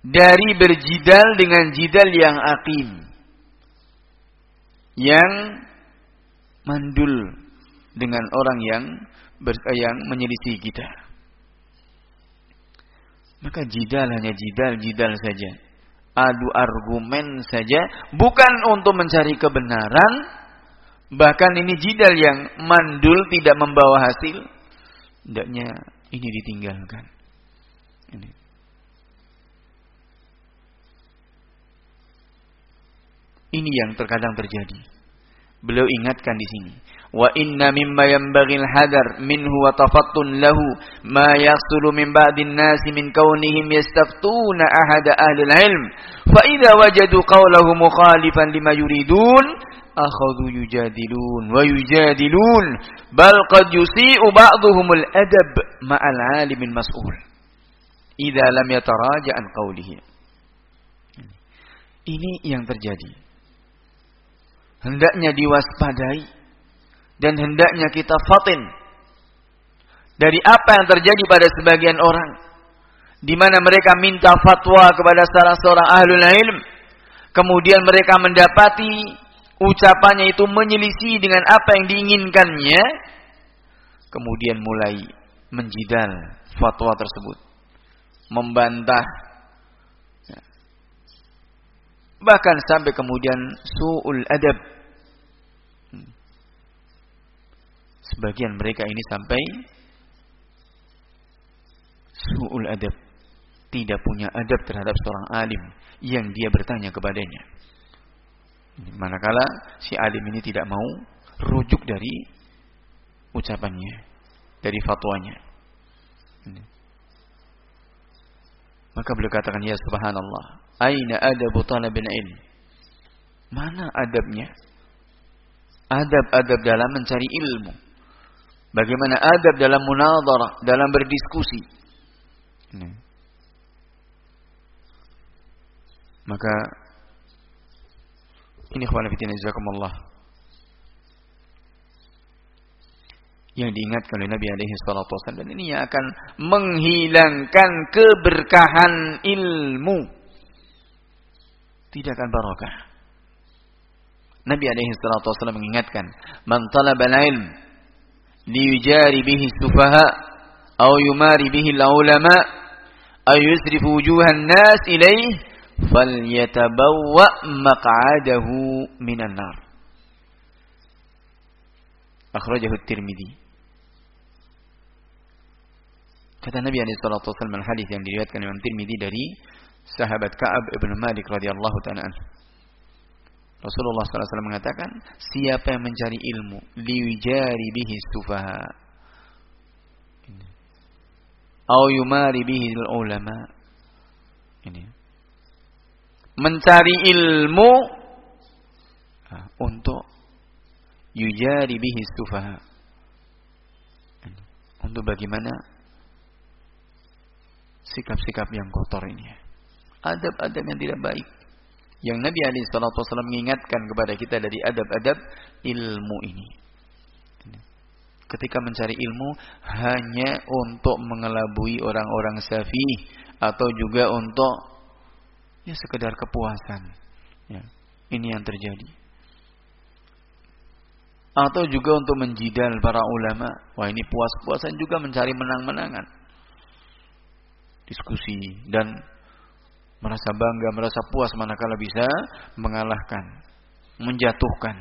dari berjidal dengan jidal yang akim yang mandul dengan orang yang ber, yang menyelisih kita maka jidal hanya jidal jidal saja. Adu argumen saja bukan untuk mencari kebenaran. Bahkan ini jidal yang mandul tidak membawa hasil. Hendaknya ini ditinggalkan. Ini. Ini yang terkadang terjadi. Beliau ingatkan di sini. Hadar minhu wa tafattun lahu ma yahsulu min ba'din nasi min kaunihim yastaftuna ahada ahli ilm. Fa idza wajadu qawlahu mukhalifan lima yuridun akhadhu yujadilun wa yujadilun. Bal qad yusi'u ba'dhum al-adab ma'al 'alimin mas'ul. Idza lam yataraja an qawlihi. Ini yang terjadi. Hendaknya diwaspadai dan hendaknya kita fatin dari apa yang terjadi pada sebagian orang di mana mereka minta fatwa kepada salah seorang ahlul ilm kemudian mereka mendapati ucapannya itu menyelisih dengan apa yang diinginkannya kemudian mulai menjidal fatwa tersebut membantah bahkan sampai kemudian suul adab sebagian mereka ini sampai suul adab tidak punya adab terhadap seorang alim yang dia bertanya kepadanya manakala si alim ini tidak mau rujuk dari ucapannya dari fatwanya maka beliau katakan ya subhanallah Aina adabu talabil ilm? Mana adabnya? Adab-adab dalam mencari ilmu. Bagaimana adab dalam munadharah, dalam berdiskusi. Nah. Maka ini khawal fitina jazakumullah. Yang diingatkan oleh Nabi alaihi salatu wasallam dan ini yang akan menghilangkan keberkahan ilmu tidak akan barokah. Nabi alaihi salatu wasallam mengingatkan, "Man talaba al-ilm liyujari bihi sufaha aw yumari bihi al-ulama aw yusrifu wujuhan nas ilayhi falyatabawwa maq'adahu minan nar." Akhrajahu At-Tirmidzi. Kata Nabi alaihi wasallam hadis yang diriwayatkan Imam Tirmidzi dari sahabat Ka'ab ibn Malik radhiyallahu taala Rasulullah SAW mengatakan, siapa yang mencari ilmu, liwijari bihi sufaha. Au yumari bihi ulama. Ini. Mencari ilmu untuk yujari bihi sufaha. Untuk bagaimana sikap-sikap yang kotor ini. Adab-adab yang tidak baik. Yang Nabi Ali Shallallahu Wasallam mengingatkan kepada kita dari adab-adab ilmu ini. Ketika mencari ilmu hanya untuk mengelabui orang-orang safi atau juga untuk ya sekedar kepuasan. Ya, ini yang terjadi. Atau juga untuk menjidal para ulama. Wah ini puas-puasan juga mencari menang-menangan. Diskusi dan merasa bangga, merasa puas manakala bisa mengalahkan, menjatuhkan,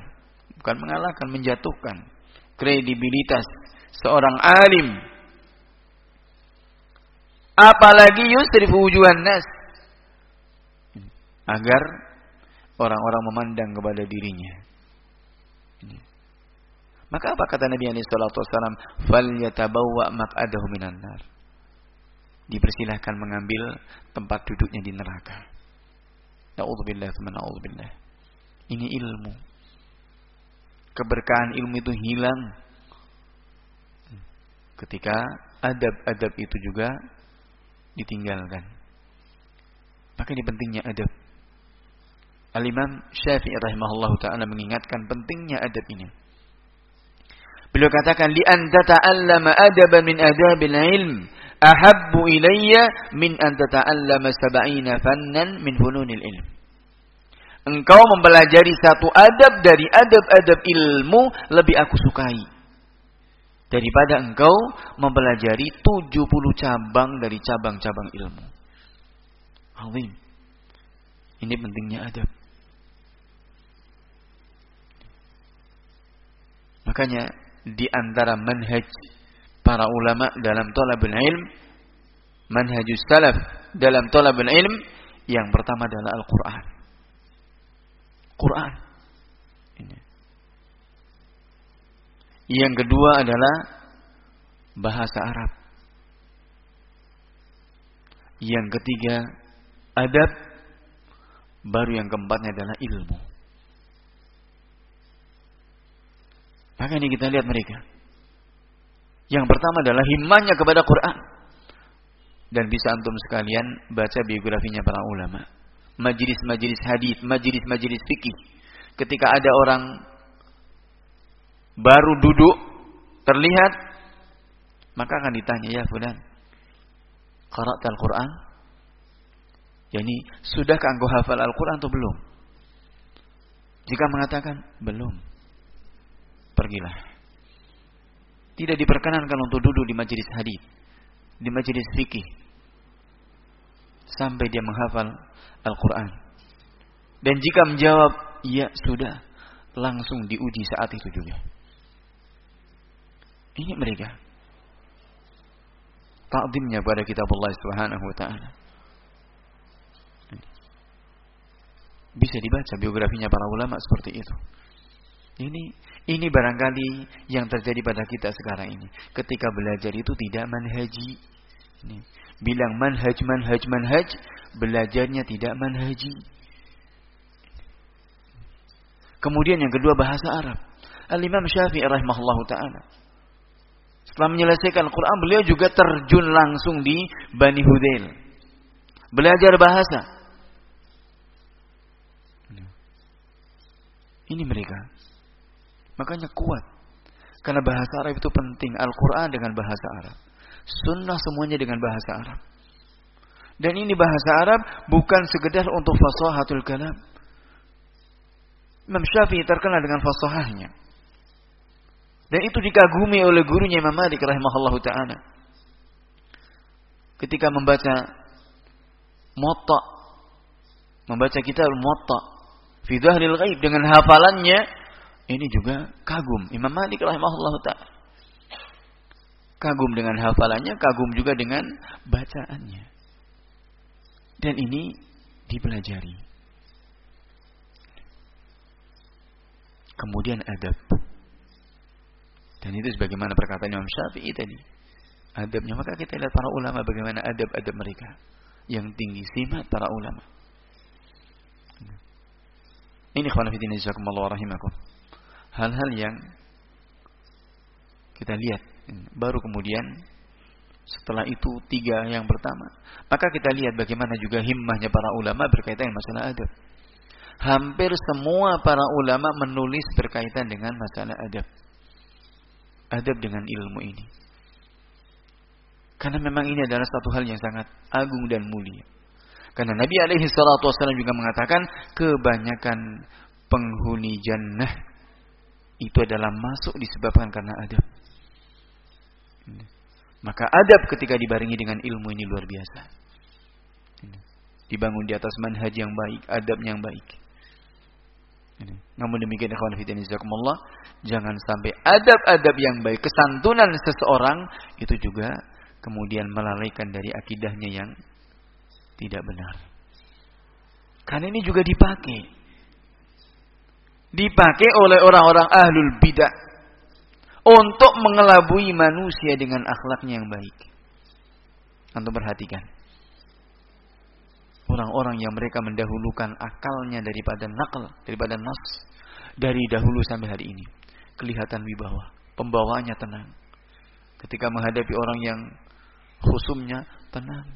bukan mengalahkan, menjatuhkan kredibilitas seorang alim. Apalagi yusrifu wujuhan nas agar orang-orang memandang kepada dirinya. Maka apa kata Nabi alaihi wasallam? Fal yatabawwa maq'adahu minan nar dipersilahkan mengambil tempat duduknya di neraka. Na'udzubillah, na'udzubillah. Ini ilmu. Keberkahan ilmu itu hilang ketika adab-adab itu juga ditinggalkan. Maka ini pentingnya adab. Al-Imam Syafi'i rahimahullah ta'ala mengingatkan pentingnya adab ini. Beliau katakan, an tata'allama adaban min adabil ilm ahabbu ilayya min an tata'allama sab'ina fannan min fununil ilm. Engkau mempelajari satu adab dari adab-adab ilmu lebih aku sukai daripada engkau mempelajari 70 cabang dari cabang-cabang ilmu. Azim. Ini pentingnya adab. Makanya di antara manhaj para ulama dalam tolabul ilm, manhajus salaf dalam tolabul ilm, yang pertama adalah Al-Quran. Quran. Yang kedua adalah bahasa Arab. Yang ketiga adab. Baru yang keempatnya adalah ilmu. Maka ini kita lihat mereka. Yang pertama adalah himmahnya kepada Quran. Dan bisa antum sekalian baca biografinya para ulama. Majelis-majelis hadis, majelis-majelis fikih. Ketika ada orang baru duduk terlihat maka akan ditanya ya fulan qara'ta al-Qur'an? Yani sudahkah engkau hafal Al-Qur'an atau belum? Jika mengatakan belum, pergilah tidak diperkenankan untuk duduk di majelis hadis, di majelis fikih sampai dia menghafal Al-Qur'an. Dan jika menjawab ya sudah, langsung diuji saat itu juga. Ini mereka. Takdimnya pada kitab Allah Subhanahu wa taala. Bisa dibaca biografinya para ulama seperti itu. Ini ini barangkali yang terjadi pada kita sekarang ini. Ketika belajar itu tidak manhaji. Ini. Bilang manhaj, manhaj, manhaj. Belajarnya tidak manhaji. Kemudian yang kedua bahasa Arab. Al-Imam Syafi'i rahimahullah ta'ala. Setelah menyelesaikan Al-Quran, beliau juga terjun langsung di Bani Hudail. Belajar bahasa. Ini mereka. Makanya kuat. Karena bahasa Arab itu penting. Al-Quran dengan bahasa Arab. Sunnah semuanya dengan bahasa Arab. Dan ini bahasa Arab bukan sekedar untuk fasahatul kalam. Imam Syafi'i terkenal dengan fasahahnya. Dan itu dikagumi oleh gurunya Imam Malik rahimahullah ta'ala. Ketika membaca Muwatta membaca kitab Muwatta fi dhahril ghaib dengan hafalannya ini juga kagum. Imam Malik rahimahullah ta'ala. Kagum dengan hafalannya, kagum juga dengan bacaannya. Dan ini dipelajari. Kemudian adab. Dan itu sebagaimana perkataan Imam Syafi'i tadi. Adabnya. Maka kita lihat para ulama bagaimana adab-adab mereka. Yang tinggi simat para ulama. Ini khawanafiddin jazakumullah rahimakum. Hal-hal yang kita lihat. Baru kemudian setelah itu tiga yang pertama. Maka kita lihat bagaimana juga himmahnya para ulama berkaitan dengan masalah adab. Hampir semua para ulama menulis berkaitan dengan masalah adab. Adab dengan ilmu ini. Karena memang ini adalah satu hal yang sangat agung dan mulia. Karena Nabi alaihi wasallam juga mengatakan kebanyakan penghuni jannah itu adalah masuk disebabkan karena adab. Maka adab ketika dibarengi dengan ilmu ini luar biasa. Dibangun di atas manhaj yang baik, adab yang baik. Namun demikian ikhwan fillah jangan sampai adab-adab yang baik, kesantunan seseorang itu juga kemudian melalaikan dari akidahnya yang tidak benar. Karena ini juga dipakai. Dipakai oleh orang-orang ahlul bidah untuk mengelabui manusia dengan akhlaknya yang baik. Antum perhatikan. Orang-orang yang mereka mendahulukan akalnya daripada nakal, daripada nas. Dari dahulu sampai hari ini. Kelihatan wibawa. Pembawaannya tenang. Ketika menghadapi orang yang khusumnya tenang.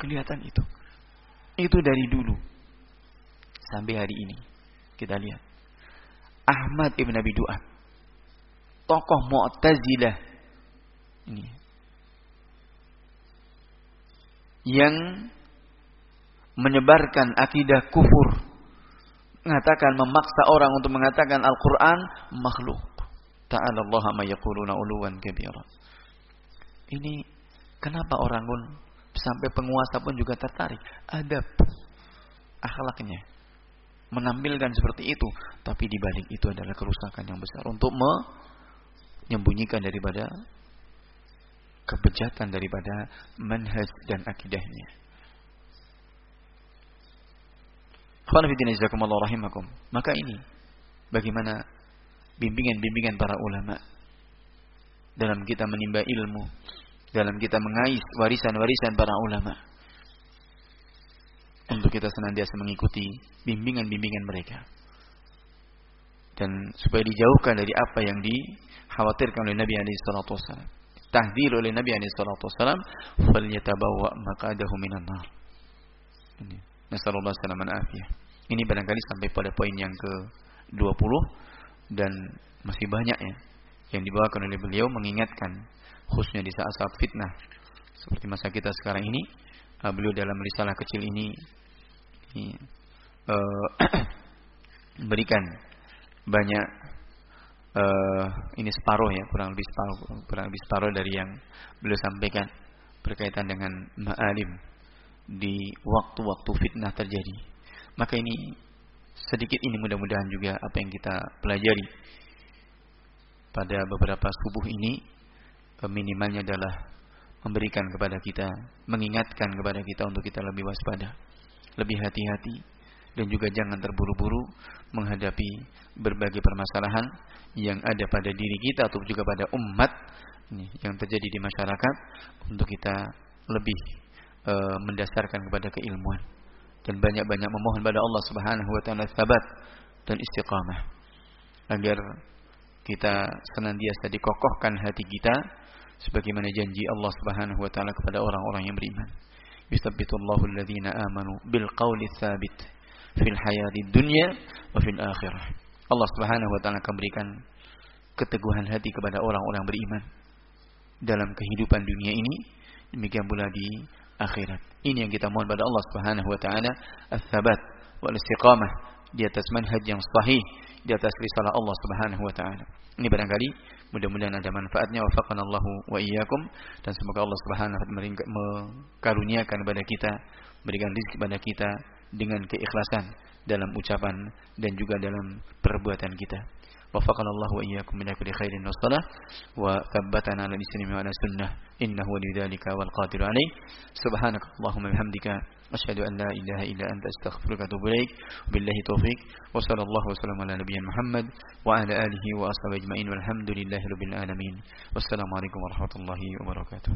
Kelihatan itu. Itu dari dulu. Sampai hari ini. Kita lihat. Ahmad ibn Abi Du'ad. Tokoh Mu'tazilah. Ini. Yang menyebarkan akidah kufur. Mengatakan, memaksa orang untuk mengatakan Al-Quran makhluk. Ta'ala Allah ma yakuluna uluwan kabira. Ini kenapa orang pun sampai penguasa pun juga tertarik. Adab akhlaknya. Menampilkan seperti itu. Tapi dibalik itu adalah kerusakan yang besar. Untuk menyembunyikan daripada kebejatan daripada manhaj dan akidahnya. Maka ini bagaimana bimbingan-bimbingan para ulama dalam kita menimba ilmu, dalam kita mengais warisan-warisan para ulama. Untuk kita senantiasa mengikuti bimbingan-bimbingan mereka. Dan supaya dijauhkan dari apa yang dikhawatirkan oleh Nabi alaihi wasallam. Tahdir oleh Nabi alaihi salatu wasallam, "Falyatabawwa maq'adahu minan nar." Ini Nasallallahu salaman afiyah. Ini barangkali sampai pada poin yang ke-20 dan masih banyak ya yang dibawakan oleh beliau mengingatkan khususnya di saat-saat fitnah seperti masa kita sekarang ini uh, beliau dalam risalah kecil ini, uh, berikan banyak uh, ini separuh ya kurang lebih separuh kurang lebih separuh dari yang beliau sampaikan berkaitan dengan ma'alim di waktu-waktu fitnah terjadi. Maka ini sedikit ini mudah-mudahan juga apa yang kita pelajari pada beberapa subuh ini minimalnya adalah memberikan kepada kita, mengingatkan kepada kita untuk kita lebih waspada, lebih hati-hati dan juga jangan terburu-buru menghadapi berbagai permasalahan yang ada pada diri kita atau juga pada umat yang terjadi di masyarakat untuk kita lebih e, mendasarkan kepada keilmuan. Dan banyak-banyak memohon pada Allah Subhanahu wa taala sabat dan istiqamah agar kita senantiasa dikokohkan hati kita sebagaimana janji Allah Subhanahu wa taala kepada orang-orang yang beriman. Yusabbitullahu alladhina amanu bil qawli tsabit fil hayati dunya wa fil akhirah. Allah Subhanahu wa taala akan berikan keteguhan hati kepada orang-orang beriman dalam kehidupan dunia ini demikian pula di akhirat. Ini yang kita mohon pada Allah Subhanahu wa taala, ats-tsabat wal istiqamah di atas manhaj yang sahih, di atas risalah Allah Subhanahu wa taala. Ini barangkali mudah-mudahan ada manfaatnya wafaqanallahu wa iyyakum dan semoga Allah Subhanahu wa taala mengaruniakan kepada kita, berikan rezeki kepada kita dengan keikhlasan dalam ucapan dan juga dalam perbuatan kita. وفقنا الله وإياكم من كل خير وصلاة وثبتنا على الإسلام وعلى السنة إنه ولي ذلك والقادر عليه سبحانك اللهم وبحمدك أشهد أن لا إله إلا أنت أستغفرك وأتوب إليك. وبالله توفيق وصلى الله وسلم على نبينا محمد وعلى آله وأصحابه أجمعين والحمد لله رب العالمين. والسلام عليكم ورحمة الله وبركاته.